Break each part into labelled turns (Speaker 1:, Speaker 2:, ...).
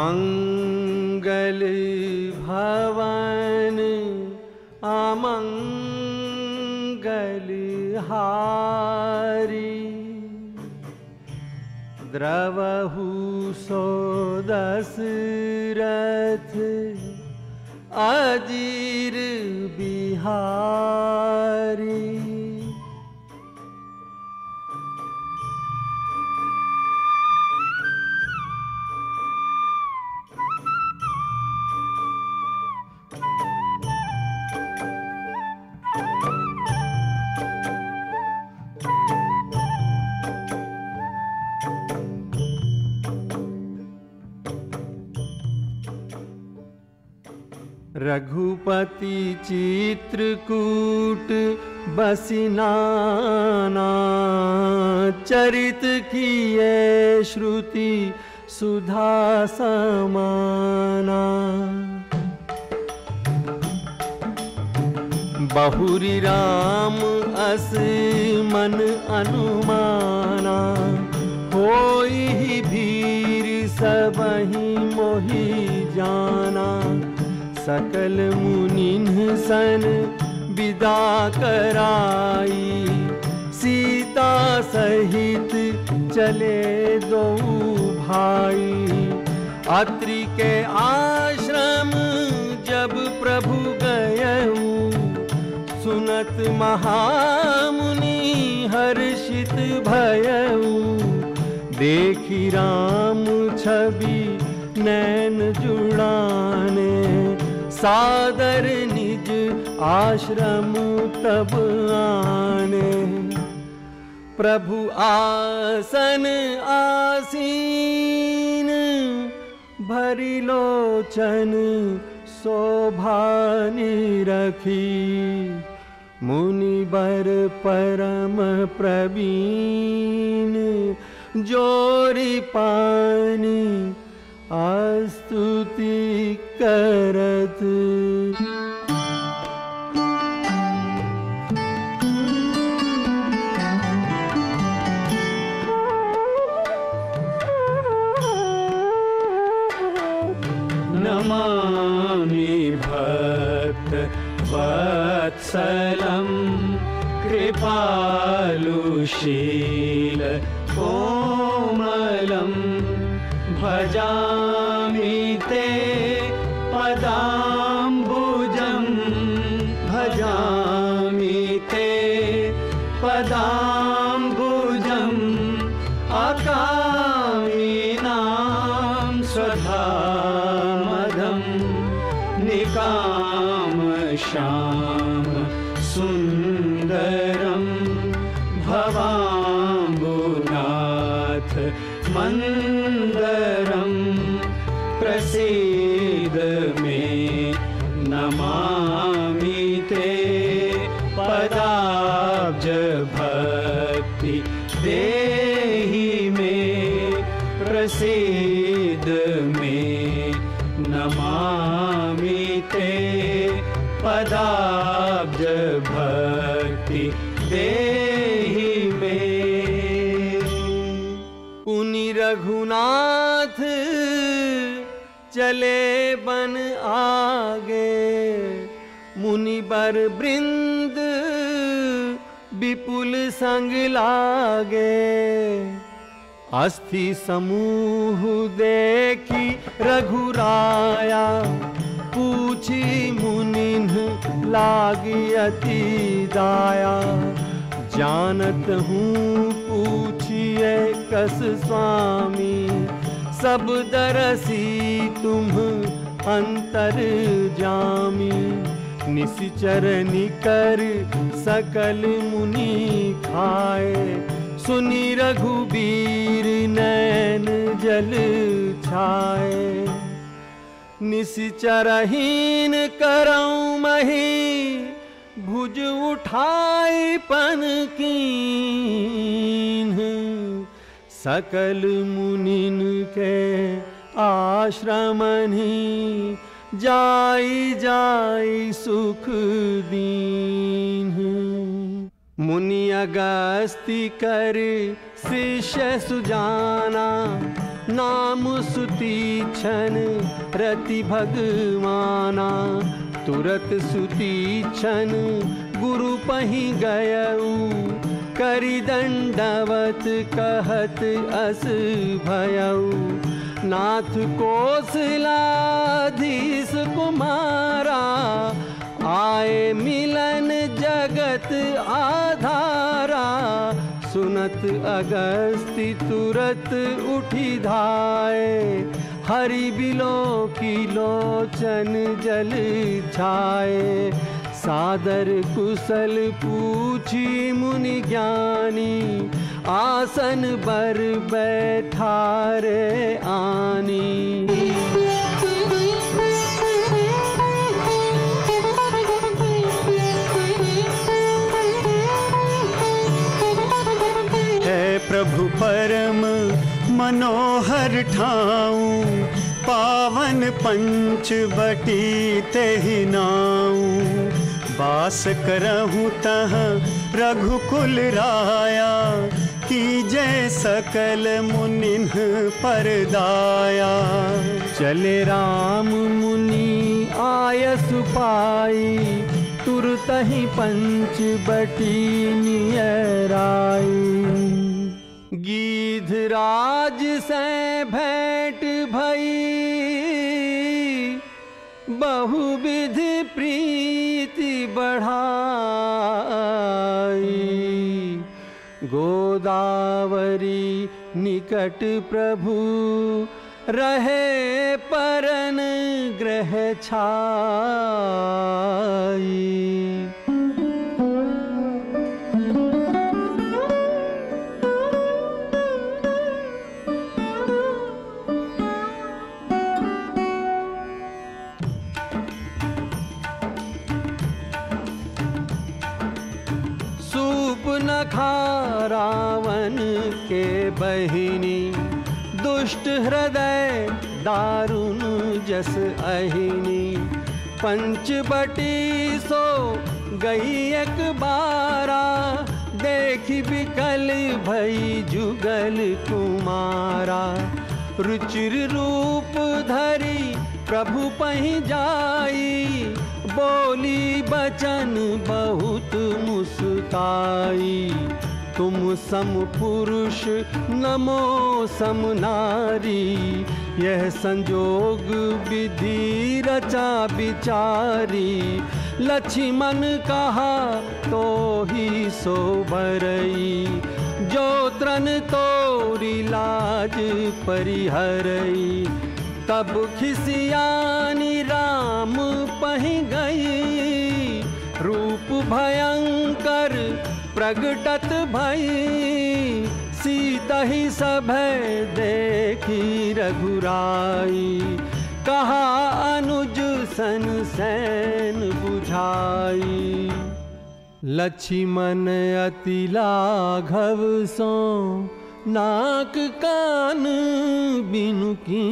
Speaker 1: मंगल भवन अमंगल हारी। द्रवहु सो दशरथ अजीर रघुपति चित्रकूट बसिनाना। चरित किए श्रुति सुधा समाना। बहुरी राम अस मन अनुमाना। होई भीर सबही मोही जाना। सकल मुनिन सन विदा कराई। सीता सहित चले दो भाई। अत्रि के आश्रम जब प्रभु गयऊ सुनत महामुनि हर्षित भयऊ देखी राम छवि नैन जुड़ाने। सादर निज आश्रम तब आने। प्रभु आसन आसीन भरी लोचन शोभानी रखी बर परम प्रवीण जोरी पानी करत।
Speaker 2: नमामि भक्त वत्सलं कृपालुशील भजामि ते पदाम्बुजं। भजामि ते पदाम्बुजम् अकामिनां स्वधामदं निकामश्याम सुन्दरं। भवाम्बुनाथ मन्दरं
Speaker 1: मुनि बर वृंद विपुल संग लागे। अस्थि समूह देखी रघुराया, पूछी मुनिन लागी अति दाया। जानत हूँ, पूछिए कस स्वामी, सब दरसी तुम अंतर जामी। निश्चर कर सकल मुनि खाए। सुनी रघुबीर नैन जल छाए। निश्चरहीन करऊं मही, भुज उठाई पन कीन। सकल मुनिन के आश्रमनि दीन। मुनि अगस्ति कर शिष्य सुजाना नाम सुतीक्षण रति भगवाना। तुरत सुतीक्षण गुरु पही गयऊ करि दंडवत कहत अस भयऊ नाथ कोसलाधीश कुमारा, आए मिलन जगत आधारा। सुनत अगस्ति तुरत उठी धाए, हरि बिलो की लोचन जल छाए। सादर कुशल पूछी मुनि ज्ञानी आसन बर बैठारे आनी।
Speaker 3: है प्रभु परम मनोहर ठाऊं पावन पंच बटी तेहि नाऊं। बास करहूँ तह रघुकुल राया की जय सकल मुनिन पर दाया
Speaker 1: चले राम मुनि आयस पाई तुरत ही पंच बटी नियराई। गीध राज से भेंट भई बहुविध प्रीति बढ़ाई। गोदावरी निकट प्रभु रहे परन ग्रह छाई। दारुण जस अहिनी। पंचबटी सो गई एक बारा। देखी बिकल भई जुगल कुमारा। रुचिर रूप धरी प्रभु पही जाई। बोली बचन बहुत मुस्काई। तुम सम पुरुष नमो सम नारी। यह संजोग विधि रचा बिचारी। लक्ष्मण कहा तो ही सो भरई जो त्रन तोरी लाज परिहरई। तब खिसियानी राम पही गई। रूप भयंकर प्रगटत भई। सीता ही सब देखी रघुराई। कहा अनुज सन सैन बुझाई। लक्ष्मण अति लाघव सो, नाक कान बिनु कीन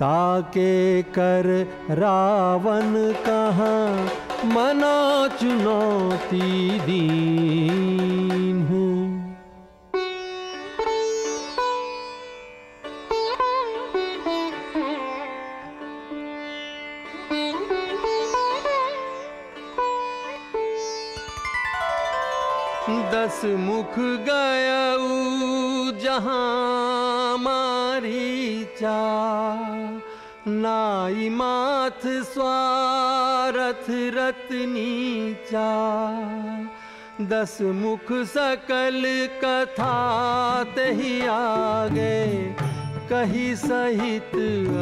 Speaker 1: ताके कर रावण कहाँ मना चुनौती दीन दस मुख गयऊ जहाँ मारी चा नाई माथ स्वारथ रतनी चा। दस मुख सकल कथा तही आगे। कही सहित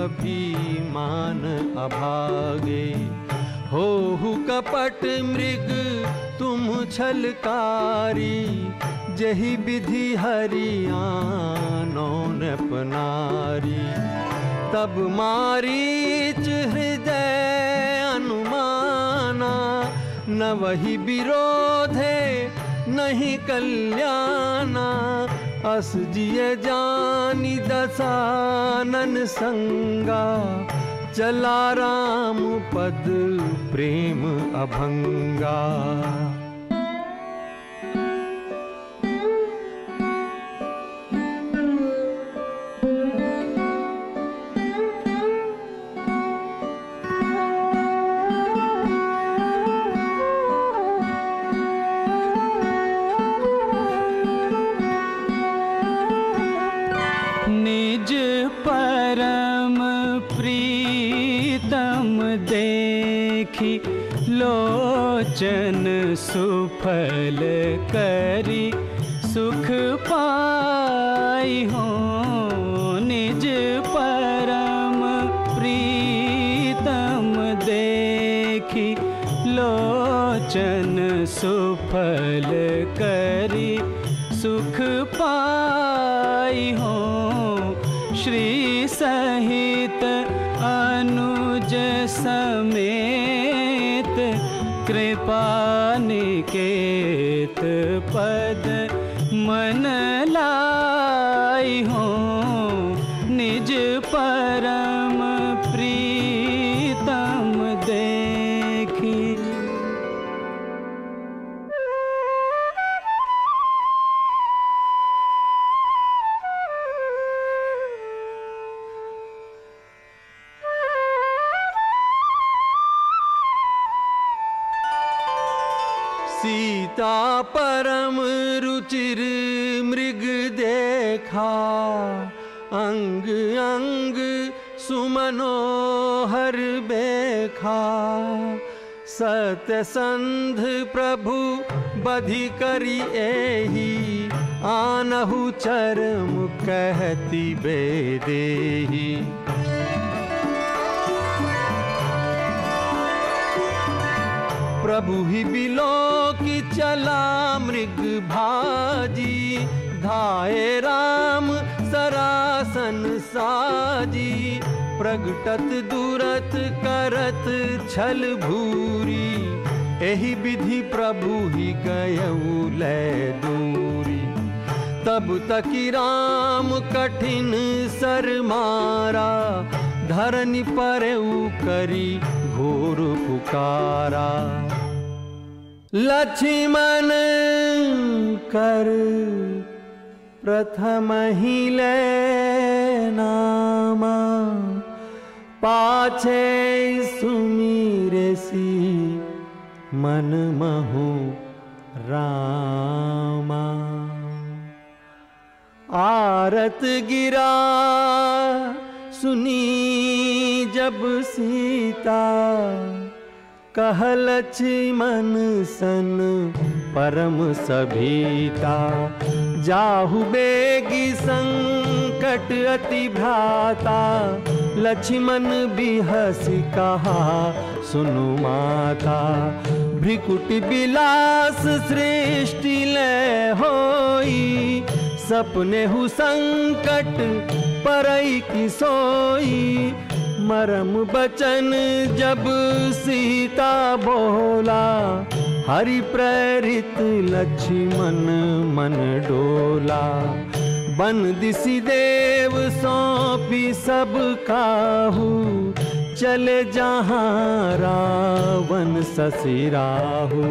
Speaker 1: अभिमान अभागे। हो कपट मृग तुम छलकारी। जही विधि हरियानो नपनारी तब मारीच हृदय अनुमाना, न वही विरोध विरोधे नहीं कल्याणा। अस जिय जानी दसानन संगा चला राम पद प्रेम अभंगा।
Speaker 2: देखी, लोचन सुफल करी, सुख पाई हो निज परम प्रीतम देखी, लोचन सुफल करी, सुख पाई हो श्री सहित अनुज समेत कृपणी केत् पद मन
Speaker 1: सुमनोहर बेखा सत्य संध प्रभु बधि करी एही, आनहु चरम कहती बेदेही। प्रभु ही बिलो की चला मृग भाजी धाए राम सरासन साजी प्रगटत दूरत करत छल भूरी। एही विधि प्रभु ही गयऊ दूरी। तब तक राम कठिन सर मारा। धरनी पर करी घोर पुकारा। लक्ष्मण कर प्रथम ही ले नामा। पाछे सुमीरे सी मन महु रामा। आरत गिरा सुनी जब सीता कहलच मन सन परम सभीता। जाहु बेगी संकट अति भ्राता, लक्ष्मण बिहस कहा, सुनु माता, भ्रिकुट बिलास सृष्टि ले होई, सपने हु संकट परई की सोई मरम बचन जब सीता बोला, हरि प्रेरित लक्ष्मण मन डोला। बन दिसी देव सौंपी सब काहू, चले जहाँ रावण ससिराहू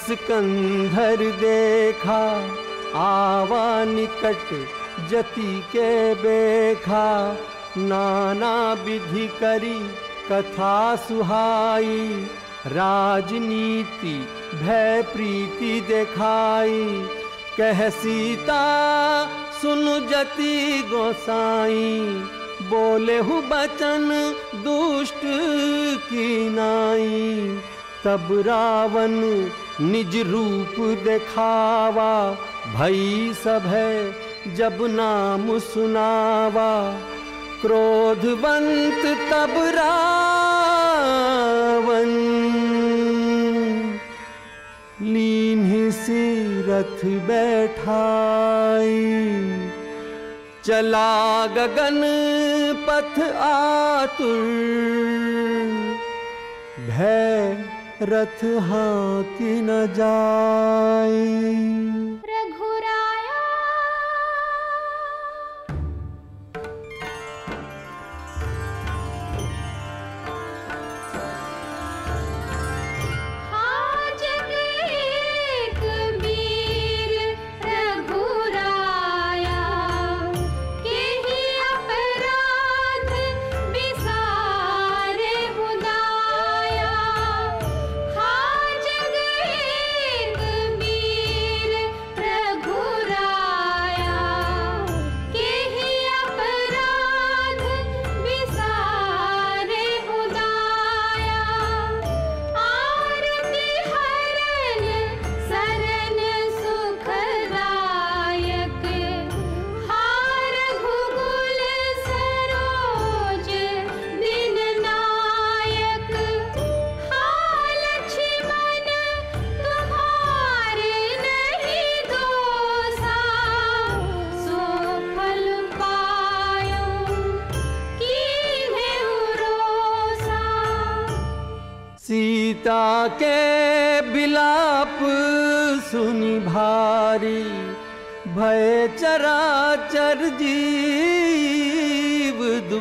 Speaker 1: दस कंधर देखा, आवा निकट जति के बेखा। नाना विधि करी, कथा सुहाई, राजनीति भय प्रीति देखाई। कह सीता, सुन जति गोसाई बोले हु बचन दुष्ट की नाई। तब रावण निज रूप देखावा, भई सब है जब नाम सुनावा। क्रोधवंत तब रावण हँसी रथ बैठाई। चला गगन पथ आतुर, भय रथ हाथी न जाई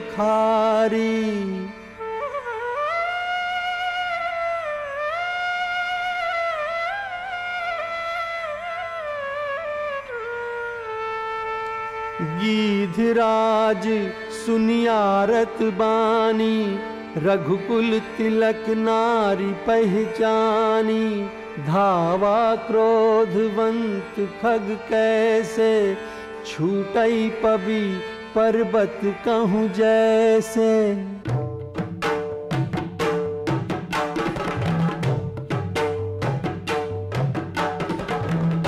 Speaker 1: दुखारी गीधराज सुनियारत बानी रघुकुल तिलक नारी पहचानी धावा क्रोधवंत खग कैसे छूटई पबी पर्वत कहूँ जैसे।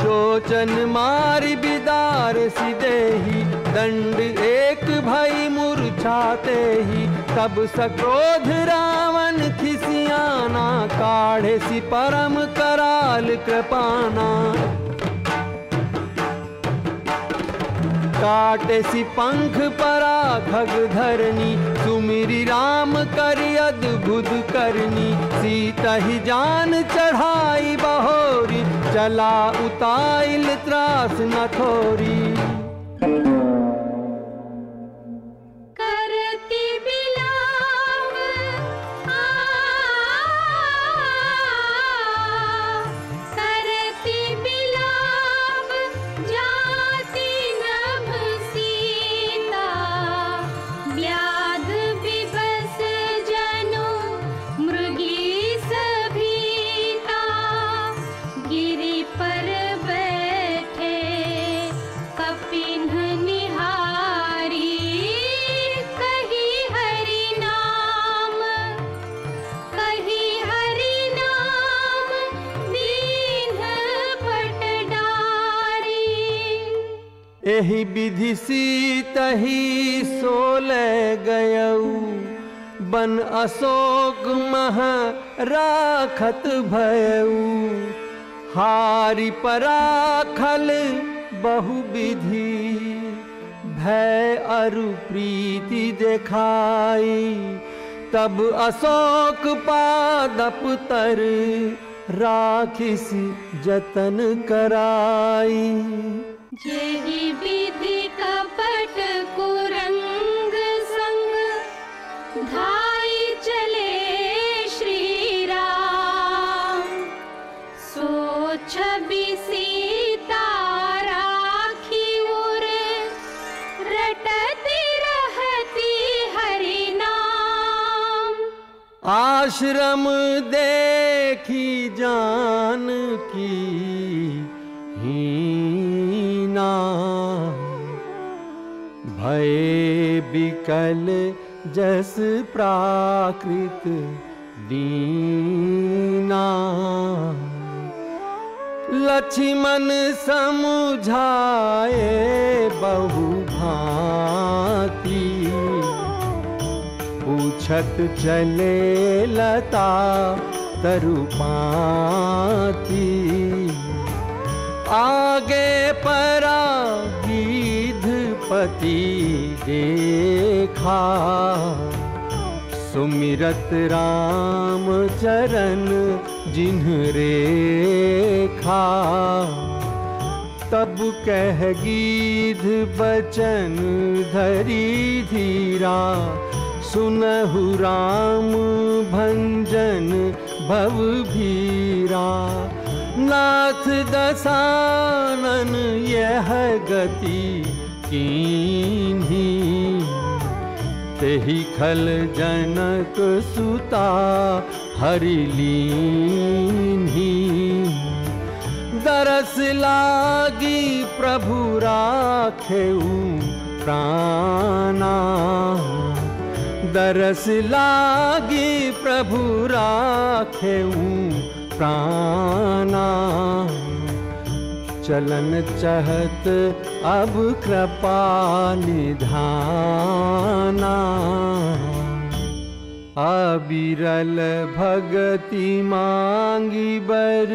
Speaker 1: चोचन मारी बिदार सिदेही, दंड एक भई मूर्छाते ही, तब सक्रोध रावण खिसियाना, काढ़े सी परम कराल कृपाना। काटे सी पंख परा भग धरनी, सुमिरी राम कर अद्भुत करनी। सीता ही जान चढ़ाई बहोरी, चला उताइल त्रास न थोरी। अशोक मह राखत भयऊ। हारि पराखल बहु विधि भय अरु प्रीति देखाई। तब अशोक पादप तर राखिस जतन कराई।
Speaker 4: विधि
Speaker 1: आश्रम देखी जान की हीना। भय बिकल जस प्राकृत दीना। लक्ष्मण समुझाए बहु भांति पूछत चले लता तरुपाती। आगे परा गीध पति देखा। सुमिरत राम चरण जिन्ह रेखा। तब कह गीध बचन धरी धीरा। सुनहु राम भंजन भव भीरा। नाथ दसानन यह गति कीन्ही। तेहि खल जनक सुता हरिलीन्ही दरस लागी प्रभु राखेऊ प्राणा। दरस लागी प्रभु राखेऊ प्राणा। चलन चहत अब कृपा निधाना। अबिरल भगति मांगी बर।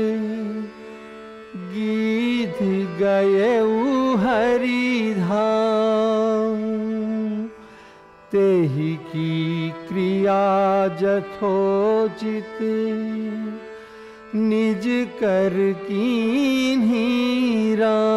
Speaker 1: गीत गए हरि धाम तेहि की क्रिया जथोचित। निज कर की राम।